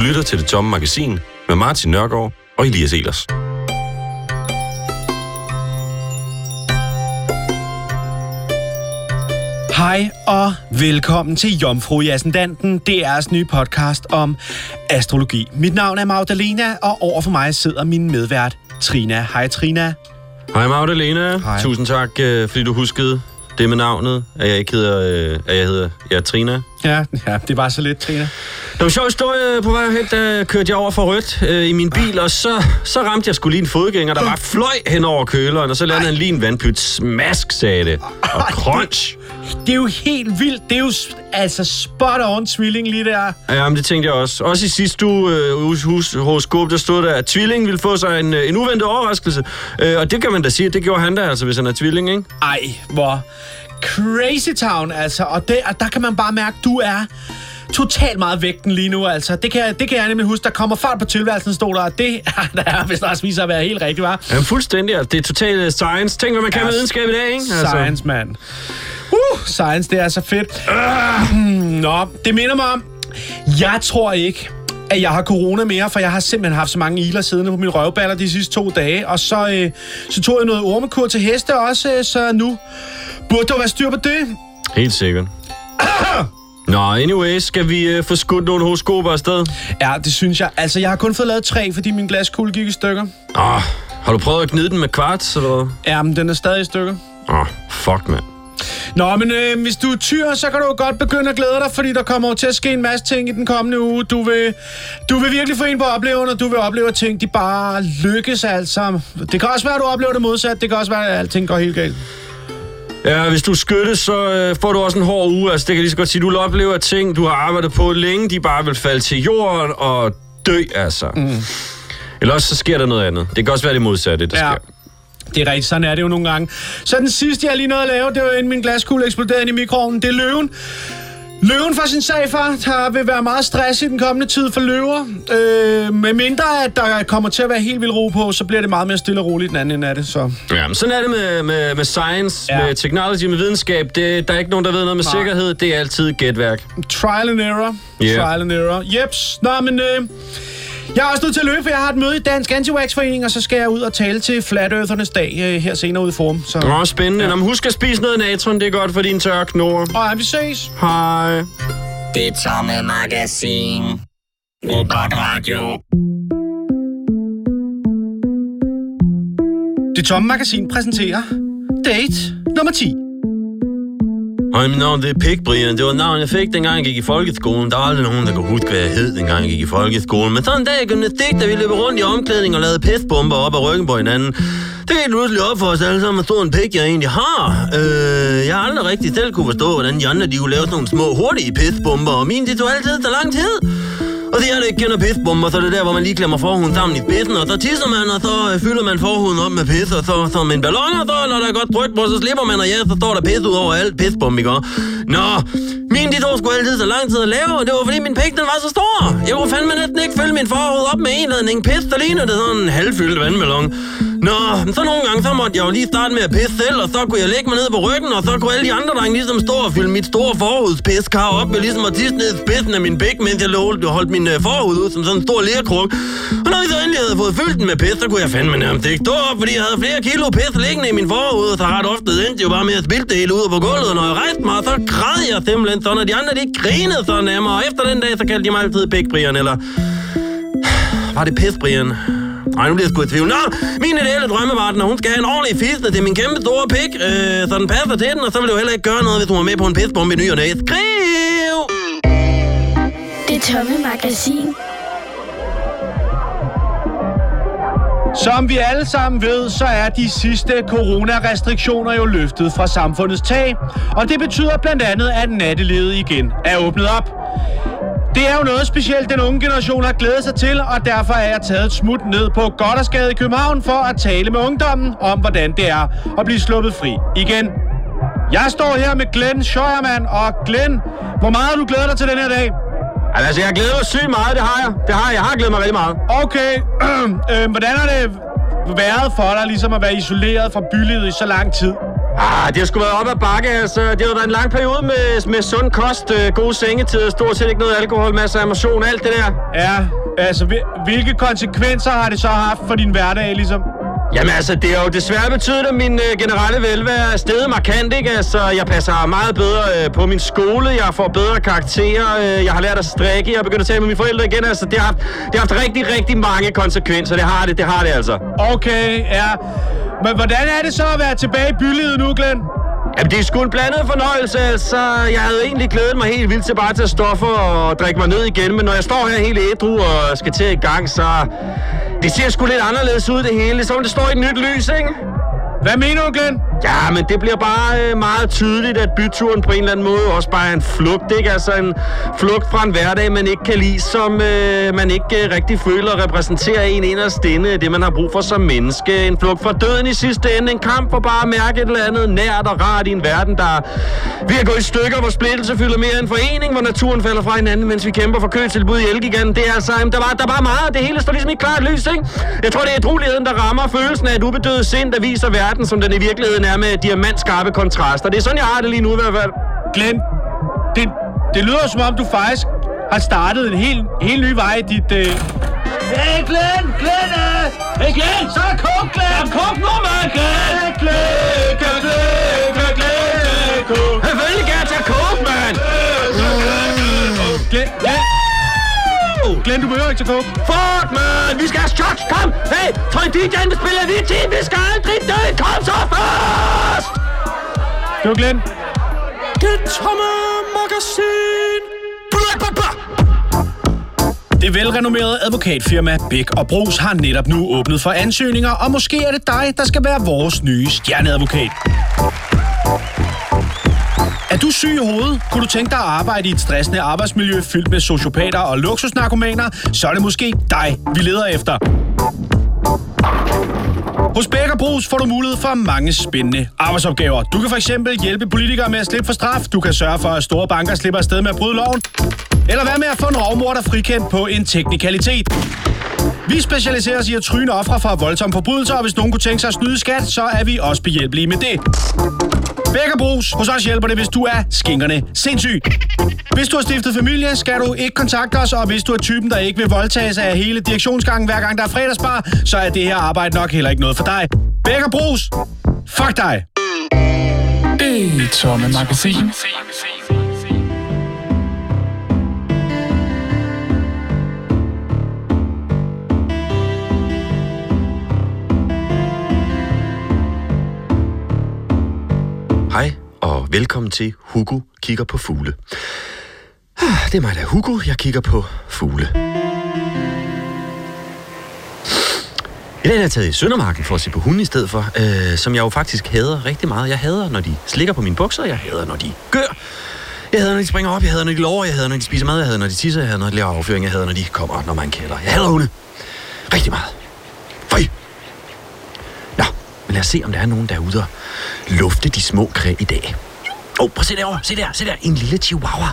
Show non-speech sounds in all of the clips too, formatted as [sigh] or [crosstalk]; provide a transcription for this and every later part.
lytter til Det Tomme Magasin med Martin Nørgaard og Elias Elers. Hej og velkommen til Jomfru Jassendanten, DR's nye podcast om astrologi. Mit navn er Magdalena, og over for mig sidder min medvært Trina. Hej Trina. Hej Magdalena. Hej. Tusind tak, øh, fordi du huskede det med navnet, at jeg ikke hedder, øh, at jeg hedder ja, Trina. Ja, ja, det var så lidt, Trina. Det var en sjov historie på vej hen, der kørte jeg over for rødt øh, i min bil, og så, så ramte jeg skulle lige en fodgænger, der bare fløj hen over køleren, og så landede han lige en vandpyt. Smask, sagde det. Og crunch. Det er jo helt vildt. Det er jo altså spot on tvilling lige der. Ja, men det tænkte jeg også. Også i sidste uge øh, hos, hos horoskop, der stod der, at tvillingen ville få sig en, øh, en uventet overraskelse. Øh, og det kan man da sige, at det gjorde han da, altså, hvis han er tvilling, ikke? Ej, hvor crazy town, altså. Og, det, og der kan man bare mærke, du er totalt meget vægten lige nu, altså. Det kan, det kan jeg nemlig huske. Der kommer fart på tilværelsen, stod der. og Det er, [laughs] der er vist også viser at være helt rigtigt, var. Ja, fuldstændig. Altså, det er totalt science. Tænk, hvad man kan Ja, med videnskab i dag, ikke? Altså. Science, mand. Uh, science, det er så fedt. Uh, nå, det minder mig om, jeg tror ikke, at jeg har corona mere, for jeg har simpelthen haft så mange iler siddende på mine røvballer de sidste to dage. Og så, øh, så tog jeg noget ormekur til heste også, øh, så nu burde der være styr på det. Helt sikkert. Nå, anyways, skal vi øh, få skudt nogle horoskoper afsted? Ja, det synes jeg. Altså, jeg har kun fået lavet tre, fordi min glaskugle gik i stykker. Åh, har du prøvet at gnide den med kvarts, eller hvad? Ja, men den er stadig i stykker. Åh, fuck, mand. Nå, men øh, hvis du er tyr, så kan du jo godt begynde at glæde dig, fordi der kommer til at ske en masse ting i den kommende uge. Du vil, du vil virkelig få en på oplevelsen, og du vil opleve, at ting de bare lykkes altså. Det kan også være, at du oplever det modsat. Det kan også være, at alting går helt galt. Ja, hvis du skyttes, så øh, får du også en hård uge. Altså, det kan jeg lige så godt sige. Du vil opleve, at ting, du har arbejdet på længe, de bare vil falde til jorden og dø, altså. Mm. Eller også så sker der noget andet. Det kan også være det modsatte, der Ja. sker. Det er rigtigt, sådan er det jo nogle gange. Så den sidste, jeg lige nåede at lave, det var inden min glaskugle eksploderede i mikroovnen. Det er løven. Løven for sin sag, far, der vil være meget stress i den kommende tid for løver. Øh, med mindre, at der kommer til at være helt vildt ro på, så bliver det meget mere stille og roligt den anden ende af det. Så. Ja, men sådan er det med, med, med science, ja. med technology, med videnskab. Det, der er ikke nogen, der ved noget med Nej. sikkerhed. Det er altid gætværk. Trial and error. Yeah. Trial and error. Jeps. Nå, men øh, jeg er også nødt til at løbe, for jeg har et møde i Dansk anti Forening, og så skal jeg ud og tale til Flat Earthernes dag øh, her senere ude i forum. Så. Nå, spændende. Ja. Nå, husk at spise noget natron. Det er godt for din tørre knor. Og vi ses. Hej. Det tomme magasin. Robot Radio. Det tomme magasin præsenterer Date nummer 10. Hej, mit navn det er Pik, Brian. Det var navn, jeg fik, dengang jeg gik i folkeskolen. Der er aldrig nogen, der kan huske, hvad jeg hed, dengang jeg gik i folkeskolen. Men sådan en dag i gymnastik, da vi løb rundt i omklædning og lavede pestbomber op ad ryggen på hinanden. Det gik helt pludselig op for os alle sammen, hvor stor en pik jeg egentlig har. Øh, jeg har aldrig rigtig selv kunne forstå, hvordan de andre de kunne lave sådan nogle små, hurtige pestbomber. Og mine, de tog altid så lang tid. Og det er det ikke kender pisbomber, så er det der, hvor man lige klemmer forhuden sammen i spidsen, og så tisser man, og så øh, fylder man forhuden op med pis, og så, så en ballon, og så når der er godt tryk på, så slipper man, og ja, så står der pis ud over alt pisbombe, ikke? Nå, min de tog skulle altid så lang tid at lave, og det var fordi min pik, den var så stor. Jeg kunne fandme næsten ikke fylde min forhud op med en ladning pis, der lignede det sådan en halvfyldt vandballon. Nå, men så nogle gange, så måtte jeg jo lige starte med at pisse selv, og så kunne jeg lægge mig ned på ryggen, og så kunne alle de andre drenge ligesom stå og fylde mit store forhudspiskar op med ligesom at tisse ned i spidsen af min bæk, mens jeg lå- holdt min øh, forhud ud som sådan en stor lerkruk. Og når vi så endelig havde fået fyldt den med pis, så kunne jeg fandme nærmest ikke stå op, fordi jeg havde flere kilo pis liggende i min forhud, og så ret ofte endte jeg jo bare med at spille det hele ud på gulvet, og når jeg rejste mig, så græd jeg simpelthen sådan, og de andre de grinede sådan af mig, og efter den dag, så kaldte de mig altid Pik Brian, eller [sighs] var det pis, Brian? Nej, nu bliver jeg sgu i tvivl. Nå, min ideelle drømmepartner, hun skal have en ordentlig fisse til min kæmpe store pik, øh, så den passer til den, og så vil det jo heller ikke gøre noget, hvis hun er med på en pisbombe i ny og næ. Skriv! Det tomme magasin. Som vi alle sammen ved, så er de sidste coronarestriktioner jo løftet fra samfundets tag. Og det betyder blandt andet, at nattelivet igen er åbnet op. Det er jo noget specielt, den unge generation har glædet sig til, og derfor er jeg taget et smut ned på Goddersgade i København for at tale med ungdommen om, hvordan det er at blive sluppet fri igen. Jeg står her med Glenn Scheuermann, og Glenn, hvor meget har du glædet dig til den her dag? Altså, jeg glæder mig sygt meget, det har jeg. Det har jeg. Jeg har glædet mig rigtig meget. Okay, [clears throat] øh, hvordan har det været for dig ligesom at være isoleret fra bylivet i så lang tid? Ah, det har sgu været op ad bakke, altså. Det har været en lang periode med, med sund kost, øh, gode sengetider, stort set ikke noget alkohol, masser af motion, alt det der. Ja, Altså, hvil- hvilke konsekvenser har det så haft for din hverdag, ligesom? Jamen altså, det har jo desværre betydet, at min øh, generelle velvære er steget markant, ikke? Altså, jeg passer meget bedre øh, på min skole, jeg får bedre karakterer, øh, jeg har lært at strikke, jeg har begyndt at tale med mine forældre igen. Altså, det har, haft, det har haft rigtig, rigtig mange konsekvenser. Det har det, det har det altså. Okay, ja. Men hvordan er det så at være tilbage i bylivet nu, Glenn? Jamen, det er sgu en blandet fornøjelse, altså. Jeg havde egentlig glædet mig helt vildt til bare at tage stoffer og drikke mig ned igen, men når jeg står her helt ædru og skal til i gang, så... Det ser sgu lidt anderledes ud, det hele. Som det står i et nyt lys, ikke? Hvad mener du, Glenn? Ja, men det bliver bare øh, meget tydeligt, at byturen på en eller anden måde også bare er en flugt, ikke? Altså en flugt fra en hverdag, man ikke kan lide, som øh, man ikke øh, rigtig føler repræsenterer en inderst inde, øh, det man har brug for som menneske. En flugt fra døden i sidste ende, en kamp for bare at mærke et eller andet nært og rart i en verden, der er gået i stykker, hvor splittelse fylder mere end forening, hvor naturen falder fra hinanden, mens vi kæmper for køtilbud i Elgiganten. Det er altså, jamen, der var, der var meget, det hele står ligesom i klart lys, ikke? Jeg tror, det er ædrueligheden, der rammer følelsen af et ubedødet sind, der viser verden, som den i virkeligheden er med diamantskarpe kontraster. Det er sådan, jeg har det lige nu i hvert fald. Glenn, det, det lyder som om, du faktisk har startet en helt, helt ny vej i dit... Øh... Hey, Glenn! Glenn! Øh... Hey, Glenn! Så er kog, Glenn! Så kog nu, mand, Glenn! Hey, Glenn! Glenn, du behøver ikke til coke. Fuck, man! Vi skal have shots! Kom! Hey! Tøj DJ'en, der spiller vi team! Vi skal aldrig dø! Kom så først! Det var Glenn. Det tomme magasin! Blah, blah, blah. Det velrenommerede advokatfirma Bæk og Bros har netop nu åbnet for ansøgninger, og måske er det dig, der skal være vores nye stjerneadvokat. Er du syg i hovedet? Kunne du tænke dig at arbejde i et stressende arbejdsmiljø fyldt med sociopater og luksusnarkomaner? Så er det måske dig, vi leder efter. Hos Bækker Brugs får du mulighed for mange spændende arbejdsopgaver. Du kan for eksempel hjælpe politikere med at slippe for straf. Du kan sørge for, at store banker slipper afsted med at bryde loven. Eller hvad med at få en rovmorder frikendt på en teknikalitet. Vi specialiserer os i at tryne ofre for voldsomme forbrydelser, og hvis nogen kunne tænke sig at snyde skat, så er vi også behjælpelige med det. Bæk Brugs. Hos os hjælper det, hvis du er skinkerne sindssyg. Hvis du har stiftet familie, skal du ikke kontakte os, og hvis du er typen, der ikke vil voldtages af hele direktionsgangen, hver gang der er fredagsbar, så er det her arbejde nok heller ikke noget for dig. Bæk Brugs. Fuck dig. Det tomme magasin. Velkommen til Hugo kigger på fugle. Ah, Det er mig, der er Hugo. Jeg kigger på fugle. I dag er jeg taget i Søndermarken for at se på hunde i stedet for, øh, som jeg jo faktisk hader rigtig meget. Jeg hader, når de slikker på mine bukser, jeg hader, når de gør. Jeg hader, når de springer op, jeg hader, når de lover, jeg hader, når de spiser mad, jeg hader, når de tisser, jeg hader, når de laver afføring, jeg hader, når de kommer, når man kælder. Jeg hader hunde. Rigtig meget. Føj! Nå, men lad os se, om der er nogen, der er ude og lufte de små kræ i dag. Åh, oh, prøv at se derovre. Se der, se der. En lille chihuahua.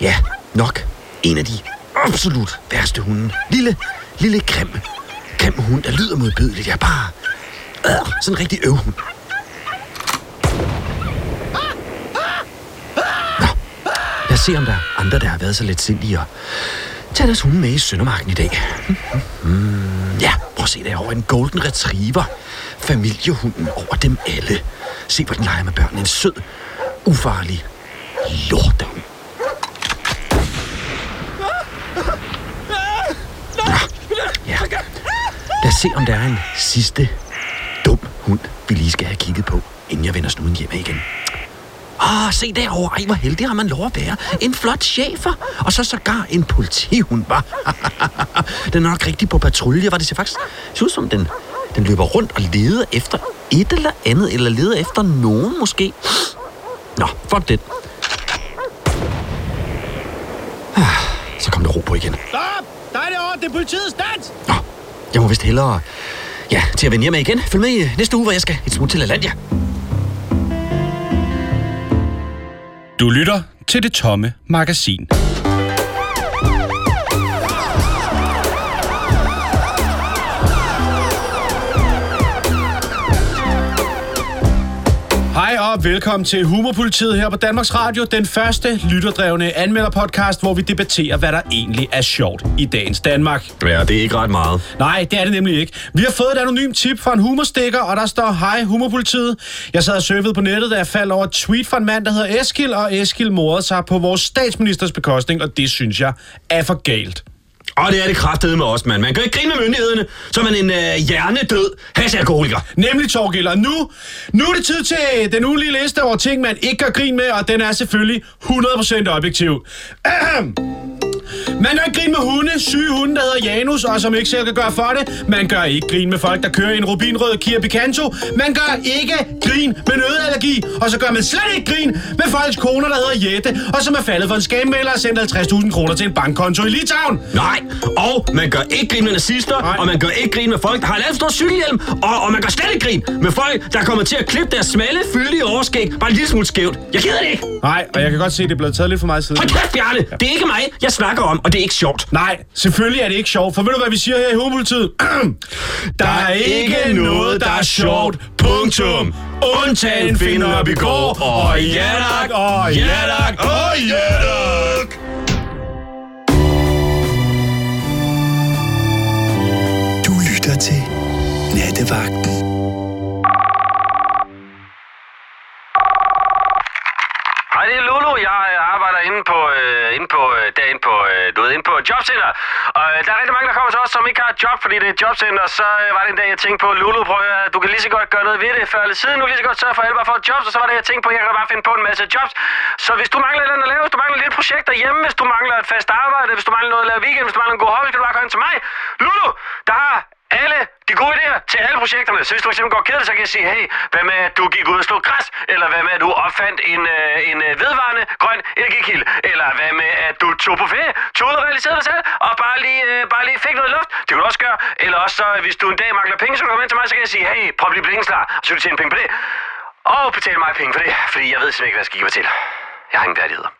Ja, nok en af de absolut værste hunde. Lille, lille grim, grim hund, der lyder modbydeligt. Jeg er bare... Øh, sådan en rigtig øvhund. Nå, lad os se, om der er andre, der har været så lidt sindige og tage deres hunde med i Søndermarken i dag. Mm, ja, prøv at se derovre. En golden retriever. Familiehunden over dem alle. Se, hvor den leger med børnene. En sød, ufarlig lortehund. Nå, ja. Lad os se, om der er en sidste dum hund, vi lige skal have kigget på, inden jeg vender snuden hjem igen. Åh, oh, se derovre. Ej, hvor heldig har man lov at være. En flot chefer. Og så sågar en politihund, var. [laughs] den er nok rigtig på patrulje, var det ser faktisk ser ud som den, den løber rundt og leder efter et eller andet, eller leder efter nogen måske. Nå, fuck det. Ah, Så kom der ro på igen. Stop! Dig derovre, det er politiet. Stand! Nå, jeg må vist hellere... Ja, til at vende hjem igen. Følg med i næste uge, hvor jeg skal et smut til Alandia. Du lytter til det tomme magasin. Hej og velkommen til Humorpolitiet her på Danmarks Radio, den første lytterdrevne anmelderpodcast, hvor vi debatterer, hvad der egentlig er sjovt i dagens Danmark. Ja, det er ikke ret meget. Nej, det er det nemlig ikke. Vi har fået et anonymt tip fra en humorstikker, og der står, hej Humorpolitiet. Jeg sad og surfede på nettet, da jeg faldt over et tweet fra en mand, der hedder Eskil, og Eskil morede sig på vores statsministers bekostning, og det synes jeg er for galt. Og det er det kraftede med os, mand. Man kan ikke grine med myndighederne, så er man en øh, hjernedød hassealkoholiker. Nemlig, Torgild, og nu, nu er det tid til den ugenlige liste over ting, man ikke gør grin med, og den er selvfølgelig 100% objektiv. Ahem. [clears throat] Man gør ikke grin med hunde, syge hunde, der hedder Janus, og som ikke selv kan gøre for det. Man gør ikke grin med folk, der kører i en rubinrød Kia Picanto. Man gør ikke grin med nødallergi, og så gør man slet ikke grin med folks koner, der hedder Jette, og som er faldet for en skammælder og sendt 50.000 kroner til en bankkonto i Litauen. Nej, og man gør ikke grin med nazister, Nej. og man gør ikke grin med folk, der har lavet stor cykelhjelm, og, og man gør slet ikke grin med folk, der kommer til at klippe deres smalle, fyldige overskæg bare en lille smule skævt. Jeg gider det ikke. Nej, og jeg kan godt se, at det er blevet taget lidt for meget siden. Hold kæft, Bjarne. Det er ikke mig, jeg snakker om, og det er ikke sjovt. Nej, selvfølgelig er det ikke sjovt, for ved du, hvad vi siger her i hovedpolitiet? [clears throat] der er ikke noget, der er sjovt. Punktum. Undtagen finder op i går. Og ja tak, og ja tak, og ja tak. Nattevagten. Hej, det er Lulu. Jeg øh, arbejder inde på, øh, inde på, øh, derinde på, øh, du ved, inde på jobcenter. Og øh, der er rigtig mange, der kommer til os, som ikke har et job, fordi det er et jobcenter. Så øh, var det en dag, jeg tænkte på, Lulu, prøv at du kan lige så godt gøre noget ved det før eller siden. nu lige så godt sørge for, at hjælpe bare et job. Og så var det, jeg tænkte på, jeg kan bare finde på en masse jobs. Så hvis du mangler et eller andet at lave, hvis du mangler et lille projekt derhjemme, hvis du mangler et fast arbejde, hvis du mangler noget at lave i weekend, hvis du mangler en god hobby, så kan du bare komme til mig. Lulu, der har alle de gode idéer til alle projekterne. Så hvis du fx eksempel går kedeligt, så kan jeg sige, hey, hvad med at du gik ud og slog græs? Eller hvad med at du opfandt en, øh, en øh, vedvarende grøn energikilde? Eller hvad med at du tog på ferie, tog ud og realiserede dig selv, og bare lige, øh, bare lige fik noget luft? Det kan du også gøre. Eller også så, hvis du en dag mangler penge, så kan du komme ind til mig, så kan jeg sige, hey, prøv at blive blinkensklar, og så kan du tjene penge på det. Og betale mig penge for det, fordi jeg ved simpelthen ikke, hvad jeg skal give mig til. Jeg har ingen værdigheder.